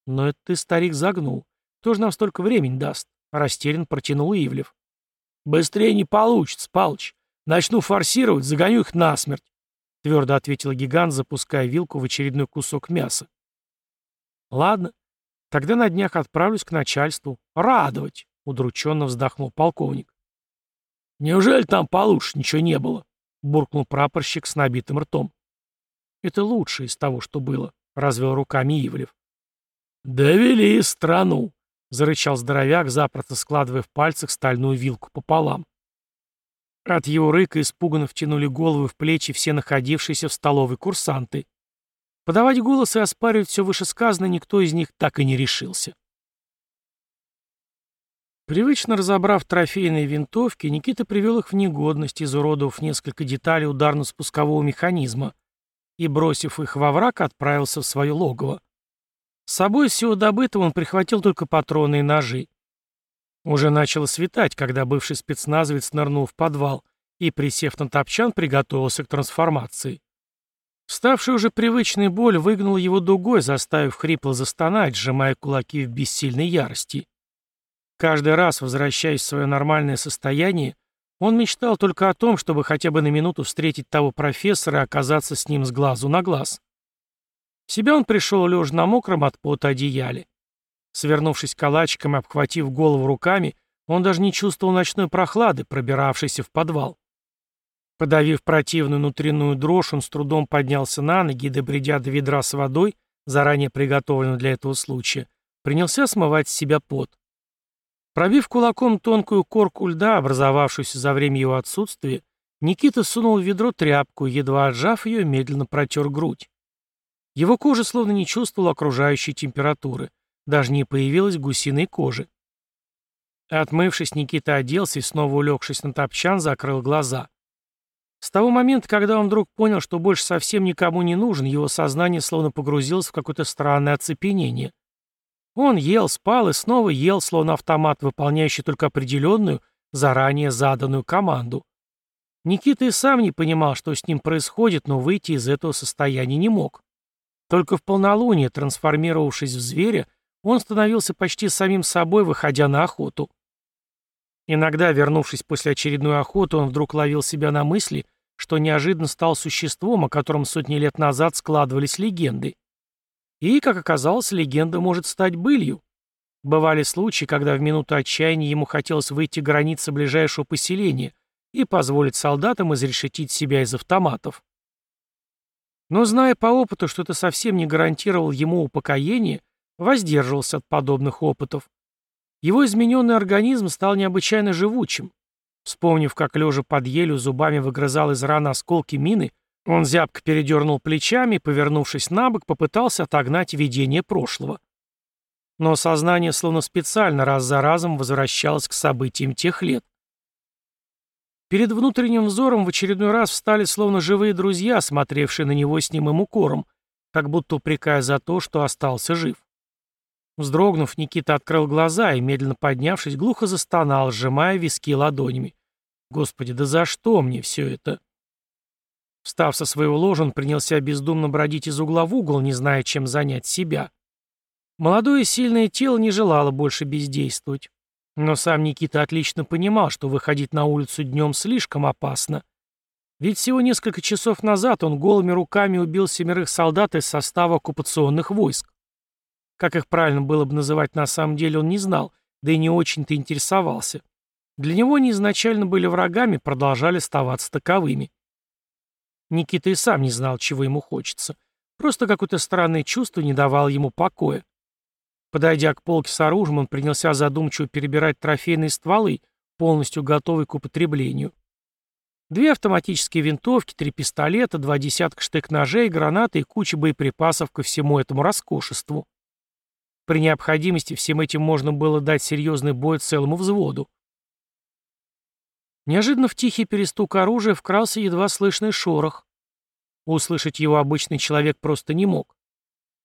Но это ты, старик, загнул. Кто же нам столько времени даст? Растерян протянул Ивлев. Быстрее не получится, Палыч. Начну форсировать, загоню их насмерть. Твердо ответил гигант, запуская вилку в очередной кусок мяса. Ладно, тогда на днях отправлюсь к начальству. Радовать, удрученно вздохнул полковник. «Неужели там получше ничего не было?» — буркнул прапорщик с набитым ртом. «Это лучшее из того, что было», — развел руками Ивлев. «Довели страну», — зарычал здоровяк, запросто складывая в пальцах стальную вилку пополам. От его рыка испуганно втянули головы в плечи все находившиеся в столовой курсанты. Подавать голос и оспаривать все вышесказанное никто из них так и не решился. Привычно разобрав трофейные винтовки, Никита привел их в негодность, изуродовав несколько деталей ударно-спускового механизма, и, бросив их во враг, отправился в свое логово. С собой всего добытого он прихватил только патроны и ножи. Уже начало светать, когда бывший спецназовец нырнул в подвал и, присев на топчан, приготовился к трансформации. Ставшая уже привычная боль выгнала его дугой, заставив хрипло застонать, сжимая кулаки в бессильной ярости. Каждый раз, возвращаясь в свое нормальное состояние, он мечтал только о том, чтобы хотя бы на минуту встретить того профессора и оказаться с ним с глазу на глаз. В себя он пришел лежа на мокром от пота одеяле. Свернувшись калачиком и обхватив голову руками, он даже не чувствовал ночной прохлады, пробиравшейся в подвал. Подавив противную внутреннюю дрожь, он с трудом поднялся на ноги и, добредя до ведра с водой, заранее приготовленного для этого случая, принялся смывать с себя пот. Пробив кулаком тонкую корку льда, образовавшуюся за время его отсутствия, Никита сунул в ведро тряпку, едва отжав ее, медленно протер грудь. Его кожа словно не чувствовала окружающей температуры, даже не появилась гусиной кожи. Отмывшись, Никита оделся и, снова улегшись на топчан, закрыл глаза. С того момента, когда он вдруг понял, что больше совсем никому не нужен, его сознание словно погрузилось в какое-то странное оцепенение. Он ел, спал и снова ел, словно автомат, выполняющий только определенную, заранее заданную команду. Никита и сам не понимал, что с ним происходит, но выйти из этого состояния не мог. Только в полнолуние, трансформировавшись в зверя, он становился почти самим собой, выходя на охоту. Иногда, вернувшись после очередной охоты, он вдруг ловил себя на мысли, что неожиданно стал существом, о котором сотни лет назад складывались легенды. И, как оказалось, легенда может стать былью. Бывали случаи, когда в минуту отчаяния ему хотелось выйти к границе ближайшего поселения и позволить солдатам изрешетить себя из автоматов. Но, зная по опыту, что это совсем не гарантировал ему упокоение, воздерживался от подобных опытов. Его измененный организм стал необычайно живучим. Вспомнив, как лежа под елю зубами выгрызал из раны осколки мины, он зябко передернул плечами и, повернувшись на бок, попытался отогнать видение прошлого. Но сознание словно специально раз за разом возвращалось к событиям тех лет. Перед внутренним взором в очередной раз встали словно живые друзья, смотревшие на него с немым укором, как будто упрекая за то, что остался жив. Вздрогнув, Никита открыл глаза и, медленно поднявшись, глухо застонал, сжимая виски ладонями. «Господи, да за что мне все это?» Встав со своего ложа, он принялся бездумно бродить из угла в угол, не зная, чем занять себя. Молодое сильное тело не желало больше бездействовать. Но сам Никита отлично понимал, что выходить на улицу днем слишком опасно. Ведь всего несколько часов назад он голыми руками убил семерых солдат из состава оккупационных войск. Как их правильно было бы называть на самом деле, он не знал, да и не очень-то интересовался. Для него они изначально были врагами, продолжали оставаться таковыми. Никита и сам не знал, чего ему хочется. Просто какое-то странное чувство не давало ему покоя. Подойдя к полке с оружием, он принялся задумчиво перебирать трофейные стволы, полностью готовые к употреблению. Две автоматические винтовки, три пистолета, два десятка штык-ножей, гранаты и куча боеприпасов ко всему этому роскошеству. При необходимости всем этим можно было дать серьезный бой целому взводу. Неожиданно в тихий перестук оружия вкрался едва слышный шорох. Услышать его обычный человек просто не мог.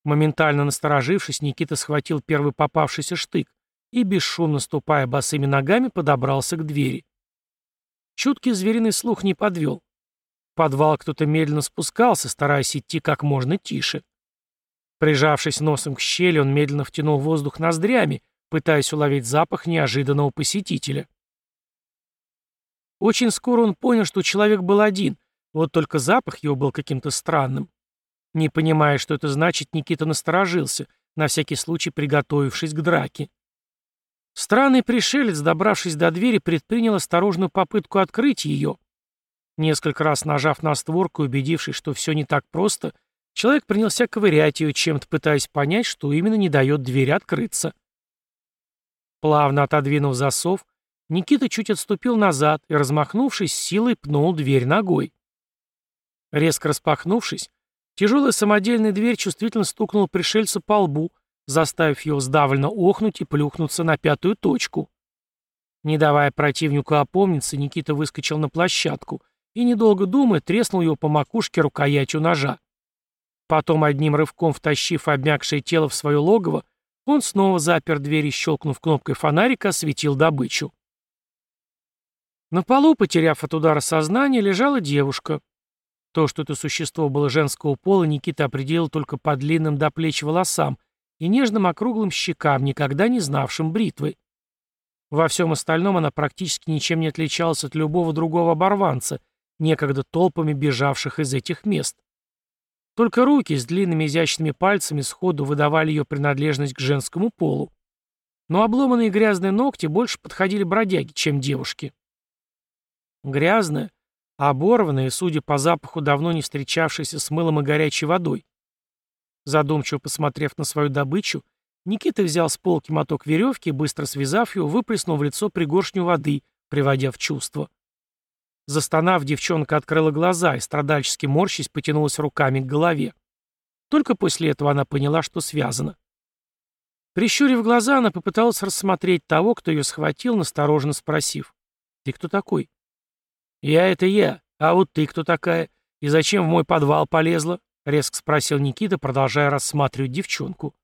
Моментально насторожившись, Никита схватил первый попавшийся штык и, бесшумно ступая босыми ногами, подобрался к двери. Чуткий звериный слух не подвел. В подвал кто-то медленно спускался, стараясь идти как можно тише. Прижавшись носом к щели, он медленно втянул воздух ноздрями, пытаясь уловить запах неожиданного посетителя. Очень скоро он понял, что человек был один, вот только запах его был каким-то странным. Не понимая, что это значит, Никита насторожился, на всякий случай приготовившись к драке. Странный пришелец, добравшись до двери, предпринял осторожную попытку открыть ее. Несколько раз нажав на створку и убедившись, что все не так просто, человек принялся ковырять ее, чем-то пытаясь понять, что именно не дает двери открыться. Плавно отодвинув засов, Никита чуть отступил назад и, размахнувшись, силой пнул дверь ногой. Резко распахнувшись, тяжелая самодельная дверь чувствительно стукнула пришельца по лбу, заставив его сдавленно охнуть и плюхнуться на пятую точку. Не давая противнику опомниться, Никита выскочил на площадку и, недолго думая, треснул его по макушке рукоятью ножа. Потом, одним рывком втащив обмякшее тело в свое логово, он снова запер дверь и, щелкнув кнопкой фонарика, осветил добычу. На полу, потеряв от удара сознание, лежала девушка. То, что это существо было женского пола, Никита определил только по длинным до плеч волосам, и нежным округлым щекам, никогда не знавшим бритвы. Во всем остальном она практически ничем не отличалась от любого другого оборванца, некогда толпами бежавших из этих мест. Только руки с длинными изящными пальцами сходу выдавали ее принадлежность к женскому полу. Но обломанные грязные ногти больше подходили бродяги, чем девушки. Грязная, оборванная судя по запаху, давно не встречавшаяся с мылом и горячей водой. Задумчиво посмотрев на свою добычу, Никита взял с полки моток веревки быстро связав его, выплеснул в лицо пригоршню воды, приводя в чувство. Застонав, девчонка открыла глаза и, страдальчески морщись, потянулась руками к голове. Только после этого она поняла, что связано. Прищурив глаза, она попыталась рассмотреть того, кто ее схватил, настороженно спросив. «Ты кто такой?» «Я — это я. А вот ты кто такая? И зачем в мой подвал полезла?» — резко спросил Никита, продолжая рассматривать девчонку.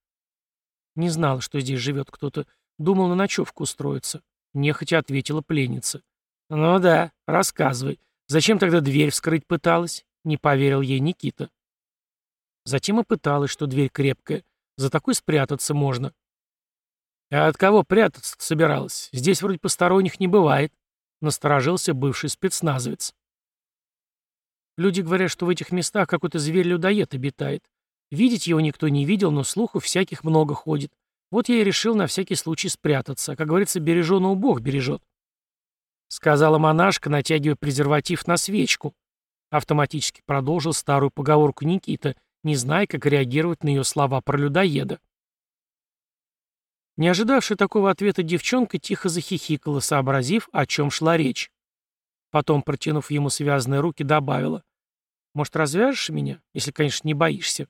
«Не знала, что здесь живет кто-то. Думал на ночевку устроиться». Нехотя ответила пленница. «Ну да, рассказывай. Зачем тогда дверь вскрыть пыталась?» Не поверил ей Никита. Затем и пыталась, что дверь крепкая. За такой спрятаться можно. «А от кого прятаться собиралась? Здесь вроде посторонних не бывает», — насторожился бывший спецназовец. Люди говорят, что в этих местах какой-то зверь-людоед обитает. Видеть его никто не видел, но слухов всяких много ходит. Вот я и решил на всякий случай спрятаться. Как говорится, береженого Бог бережет. Сказала монашка, натягивая презерватив на свечку. Автоматически продолжил старую поговорку Никита, не зная, как реагировать на ее слова про людоеда. Не ожидавшая такого ответа девчонка тихо захихикала, сообразив, о чем шла речь. Потом, протянув ему связанные руки, добавила. «Может, развяжешь меня, если, конечно, не боишься?»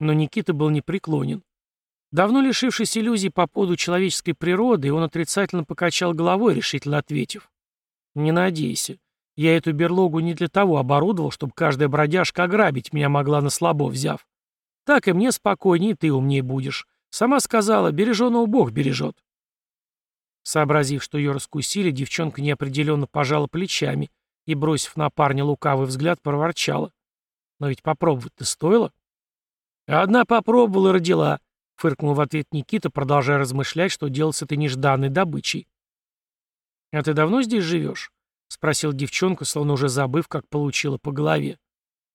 Но Никита был непреклонен. Давно лишившись иллюзий по поводу человеческой природы, он отрицательно покачал головой, решительно ответив. «Не надейся. Я эту берлогу не для того оборудовал, чтобы каждая бродяжка ограбить меня могла на слабо взяв. Так и мне спокойнее, ты умнее будешь. Сама сказала, береженого Бог бережет. Сообразив, что ее раскусили, девчонка неопределенно пожала плечами и, бросив на парня лукавый взгляд, проворчала. «Но ведь попробовать-то стоило?» «Одна попробовала и родила», — фыркнул в ответ Никита, продолжая размышлять, что делать с этой нежданной добычей. «А ты давно здесь живешь?» — спросил девчонка, словно уже забыв, как получила по голове.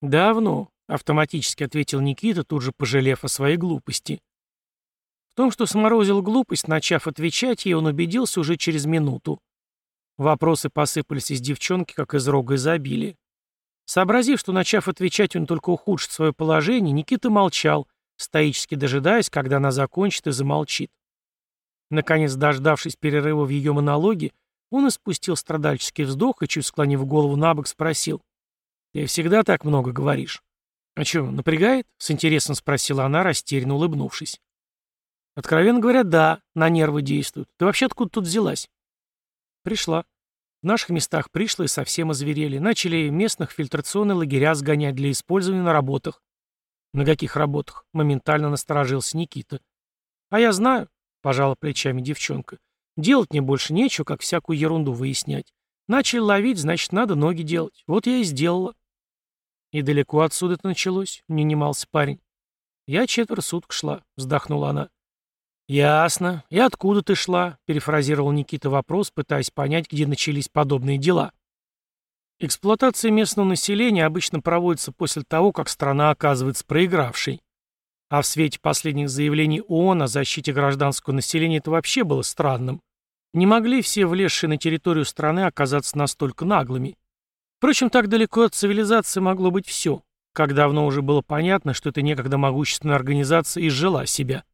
«Давно», — автоматически ответил Никита, тут же пожалев о своей глупости. Том, что сморозил глупость, начав отвечать ей, он убедился уже через минуту. Вопросы посыпались из девчонки, как из рога изобилия. Сообразив, что, начав отвечать, он только ухудшит свое положение, Никита молчал, стоически дожидаясь, когда она закончит и замолчит. Наконец, дождавшись перерыва в ее монологе, он испустил страдальческий вздох и, чуть склонив голову на бок, спросил. «Ты всегда так много говоришь?» «А что, напрягает?» — с интересом спросила она, растерянно улыбнувшись. «Откровенно говоря, да, на нервы действуют. Ты вообще откуда тут взялась?» «Пришла. В наших местах пришлые совсем озверели. Начали местных фильтрационные лагеря сгонять для использования на работах». «На каких работах?» — моментально насторожился Никита. «А я знаю», — пожала плечами девчонка. «Делать мне больше нечего, как всякую ерунду выяснять. Начали ловить, значит, надо ноги делать. Вот я и сделала». «И далеко отсюда это началось?» — не немался парень. «Я четверо суток шла», — вздохнула она. «Ясно. И откуда ты шла?» — перефразировал Никита вопрос, пытаясь понять, где начались подобные дела. Эксплуатация местного населения обычно проводится после того, как страна оказывается проигравшей. А в свете последних заявлений ООН о защите гражданского населения это вообще было странным. Не могли все влезшие на территорию страны оказаться настолько наглыми. Впрочем, так далеко от цивилизации могло быть все, как давно уже было понятно, что эта некогда могущественная организация изжила себя.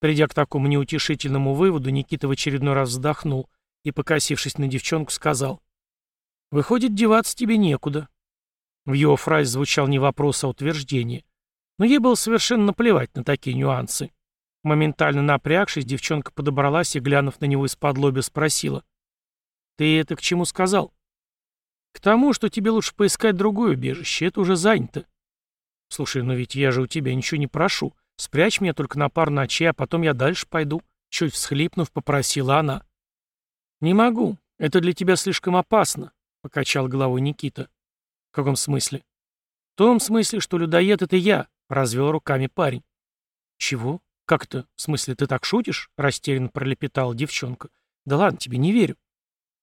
Придя к такому неутешительному выводу, Никита в очередной раз вздохнул и, покосившись на девчонку, сказал, «Выходит, деваться тебе некуда». В его фразе звучал не вопрос, а утверждение. Но ей было совершенно наплевать на такие нюансы. Моментально напрягшись, девчонка подобралась и, глянув на него из-под лобя, спросила. «Ты это к чему сказал?» «К тому, что тебе лучше поискать другое убежище, это уже занято». «Слушай, но ведь я же у тебя ничего не прошу. Спрячь меня только на пару ночей, а потом я дальше пойду», — чуть всхлипнув, попросила она. «Не могу. Это для тебя слишком опасно», — покачал головой Никита. «В каком смысле?» «В том смысле, что людоед — это я», — развел руками парень. «Чего? Как это? В смысле, ты так шутишь?» — растерянно пролепетала девчонка. «Да ладно, тебе не верю».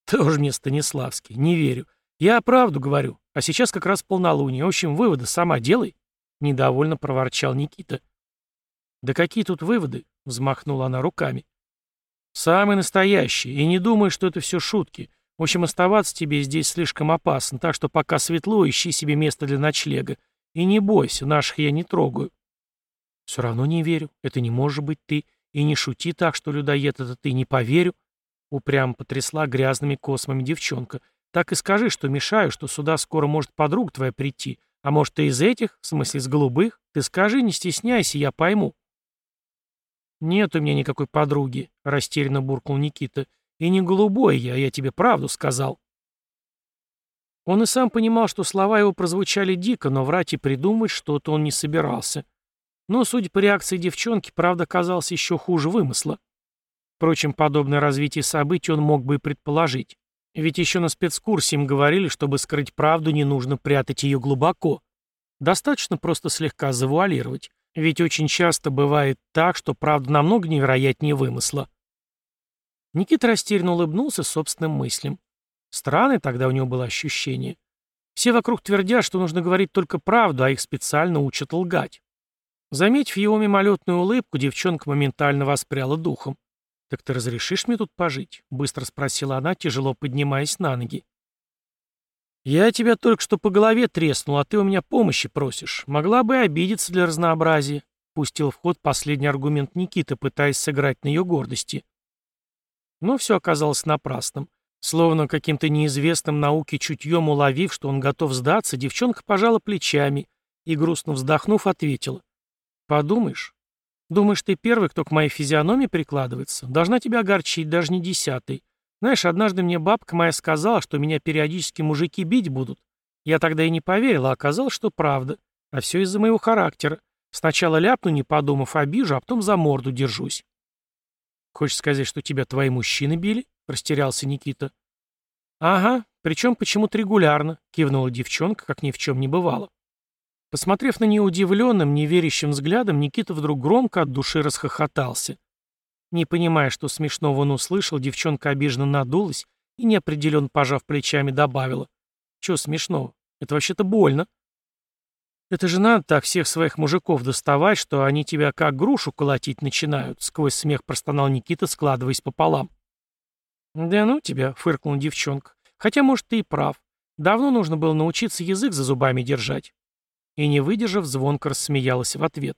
«Тоже мне Станиславский, не верю. Я правду говорю. А сейчас как раз полнолуние. В общем, выводы сама делай», — недовольно проворчал Никита. «Да какие тут выводы?» — взмахнула она руками. «Самый настоящий, и не думай, что это все шутки. В общем, оставаться тебе здесь слишком опасно, так что пока светло, ищи себе место для ночлега. И не бойся, наших я не трогаю». «Все равно не верю. Это не может быть ты. И не шути так, что людоед это ты, не поверю». Упрямо потрясла грязными космами девчонка. «Так и скажи, что мешаю, что сюда скоро может подруга твоя прийти. А может, ты из этих, в смысле, из голубых? Ты скажи, не стесняйся, я пойму». «Нет у меня никакой подруги», — растерянно буркнул Никита. «И не голубой я, я тебе правду сказал». Он и сам понимал, что слова его прозвучали дико, но врать и придумать что-то он не собирался. Но, судя по реакции девчонки, правда казалась еще хуже вымысла. Впрочем, подобное развитие событий он мог бы и предположить. Ведь еще на спецкурсе им говорили, чтобы скрыть правду, не нужно прятать ее глубоко. Достаточно просто слегка завуалировать. Ведь очень часто бывает так, что правда намного невероятнее вымысла. Никита растерянно улыбнулся собственным мыслям. Странное тогда у него было ощущение. Все вокруг твердят, что нужно говорить только правду, а их специально учат лгать. Заметив его мимолетную улыбку, девчонка моментально воспряла духом. «Так ты разрешишь мне тут пожить?» — быстро спросила она, тяжело поднимаясь на ноги. «Я тебя только что по голове треснул, а ты у меня помощи просишь. Могла бы обидеться для разнообразия», — пустил в ход последний аргумент Никиты, пытаясь сыграть на ее гордости. Но все оказалось напрасным. Словно каким-то неизвестным науке чутьем уловив, что он готов сдаться, девчонка пожала плечами и, грустно вздохнув, ответила. «Подумаешь, думаешь, ты первый, кто к моей физиономии прикладывается? Должна тебя огорчить, даже не десятый. Знаешь, однажды мне бабка моя сказала, что меня периодически мужики бить будут. Я тогда и не поверил, а оказалось, что правда. А все из-за моего характера. Сначала ляпну, не подумав, обижу, а потом за морду держусь. «Хочешь сказать, что тебя твои мужчины били?» — растерялся Никита. «Ага, причем почему-то регулярно», — кивнула девчонка, как ни в чем не бывало. Посмотрев на нее удивленным, неверящим взглядом, Никита вдруг громко от души расхохотался. Не понимая, что смешного он услышал, девчонка обиженно надулась и, неопределенно пожав плечами, добавила. Чего смешного? Это вообще-то больно. Это же надо так всех своих мужиков доставать, что они тебя как грушу колотить начинают, сквозь смех простонал Никита, складываясь пополам. Да ну тебя, фыркнула девчонка. Хотя, может, ты и прав. Давно нужно было научиться язык за зубами держать. И, не выдержав, звонко рассмеялась в ответ.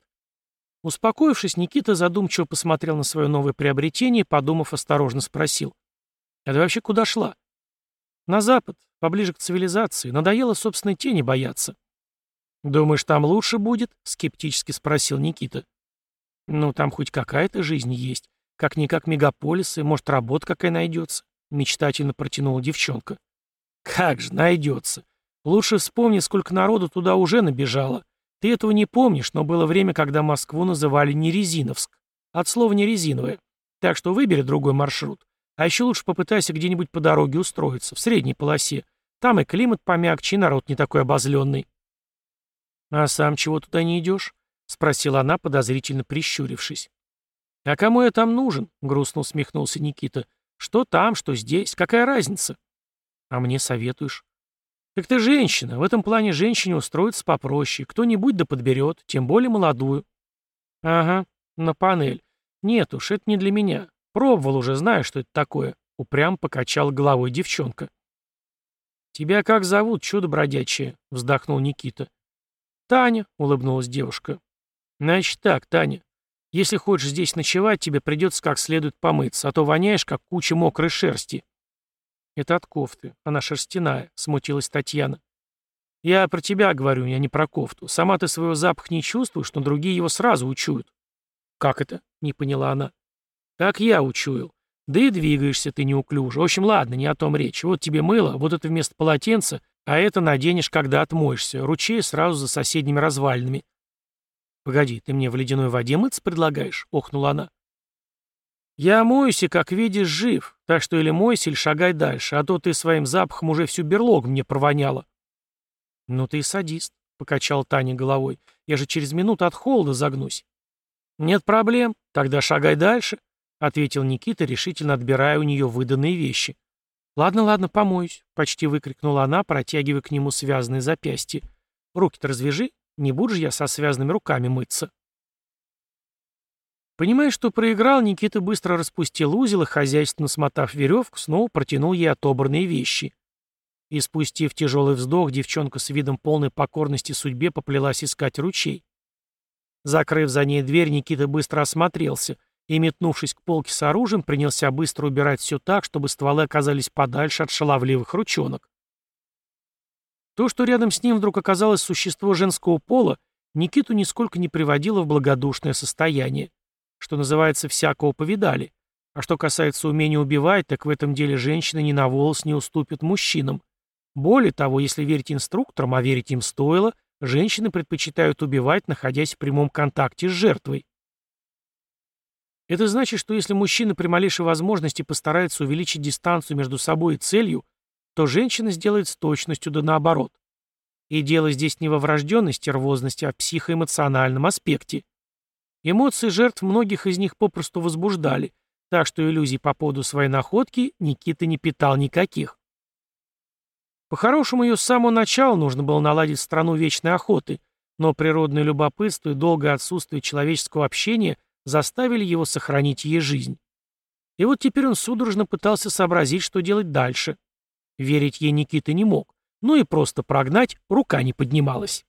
Успокоившись, Никита задумчиво посмотрел на свое новое приобретение и, подумав, осторожно спросил. «А ты вообще куда шла?» «На запад, поближе к цивилизации. Надоело собственной тени бояться». «Думаешь, там лучше будет?» — скептически спросил Никита. «Ну, там хоть какая-то жизнь есть. Как-никак мегаполисы, может, работа какая найдется?» — мечтательно протянула девчонка. «Как же, найдется. Лучше вспомни, сколько народу туда уже набежало. Ты этого не помнишь, но было время, когда Москву называли не Резиновск. От слова не резиновое. Так что выбери другой маршрут. А еще лучше попытайся где-нибудь по дороге устроиться, в средней полосе. Там и климат помягче, и народ не такой обозленный. «А сам чего туда не идешь?» — спросила она, подозрительно прищурившись. «А кому я там нужен?» — грустно усмехнулся Никита. «Что там, что здесь? Какая разница?» «А мне советуешь?» «Так ты женщина. В этом плане женщине устроиться попроще. Кто-нибудь да подберет, тем более молодую». «Ага, на панель. Нет уж, это не для меня. Пробовал уже, знаю, что это такое». Упрям покачал головой девчонка. «Тебя как зовут, чудо бродячее?» — вздохнул Никита. «Таня», — улыбнулась девушка. «Значит так, Таня, если хочешь здесь ночевать, тебе придется как следует помыться, а то воняешь, как куча мокрой шерсти». «Это от кофты. Она шерстяная», — смутилась Татьяна. «Я про тебя говорю, я не про кофту. Сама ты своего запаха не чувствуешь, но другие его сразу учуют». «Как это?» — не поняла она. «Как я учуял. Да и двигаешься ты неуклюже. В общем, ладно, не о том речь. Вот тебе мыло, вот это вместо полотенца, а это наденешь, когда отмоешься. Ручей сразу за соседними развалинами». «Погоди, ты мне в ледяной воде мыться предлагаешь?» — охнула она. «Я моюсь и, как видишь, жив, так что или мойся, или шагай дальше, а то ты своим запахом уже всю берлогу мне провоняла». «Ну ты и садист», — покачал Таня головой. «Я же через минуту от холода загнусь». «Нет проблем, тогда шагай дальше», — ответил Никита, решительно отбирая у нее выданные вещи. «Ладно, ладно, помоюсь», — почти выкрикнула она, протягивая к нему связанные запястья. «Руки-то развяжи, не буду же я со связанными руками мыться». Понимая, что проиграл, Никита быстро распустил узел и, хозяйственно смотав веревку, снова протянул ей отобранные вещи. И спустив тяжелый вздох, девчонка с видом полной покорности судьбе поплелась искать ручей. Закрыв за ней дверь, Никита быстро осмотрелся и, метнувшись к полке с оружием, принялся быстро убирать все так, чтобы стволы оказались подальше от шаловливых ручонок. То, что рядом с ним вдруг оказалось существо женского пола, Никиту нисколько не приводило в благодушное состояние. Что называется, всякого повидали. А что касается умения убивать, так в этом деле женщины ни на волос не уступят мужчинам. Более того, если верить инструкторам, а верить им стоило, женщины предпочитают убивать, находясь в прямом контакте с жертвой. Это значит, что если мужчина при малейшей возможности постарается увеличить дистанцию между собой и целью, то женщина сделает с точностью да наоборот. И дело здесь не во врожденности рвозности, а в психоэмоциональном аспекте. Эмоции жертв многих из них попросту возбуждали, так что иллюзий по поводу своей находки Никита не питал никаких. По-хорошему, ее с самого начала нужно было наладить страну вечной охоты, но природное любопытство и долгое отсутствие человеческого общения заставили его сохранить ей жизнь. И вот теперь он судорожно пытался сообразить, что делать дальше. Верить ей Никита не мог, ну и просто прогнать рука не поднималась.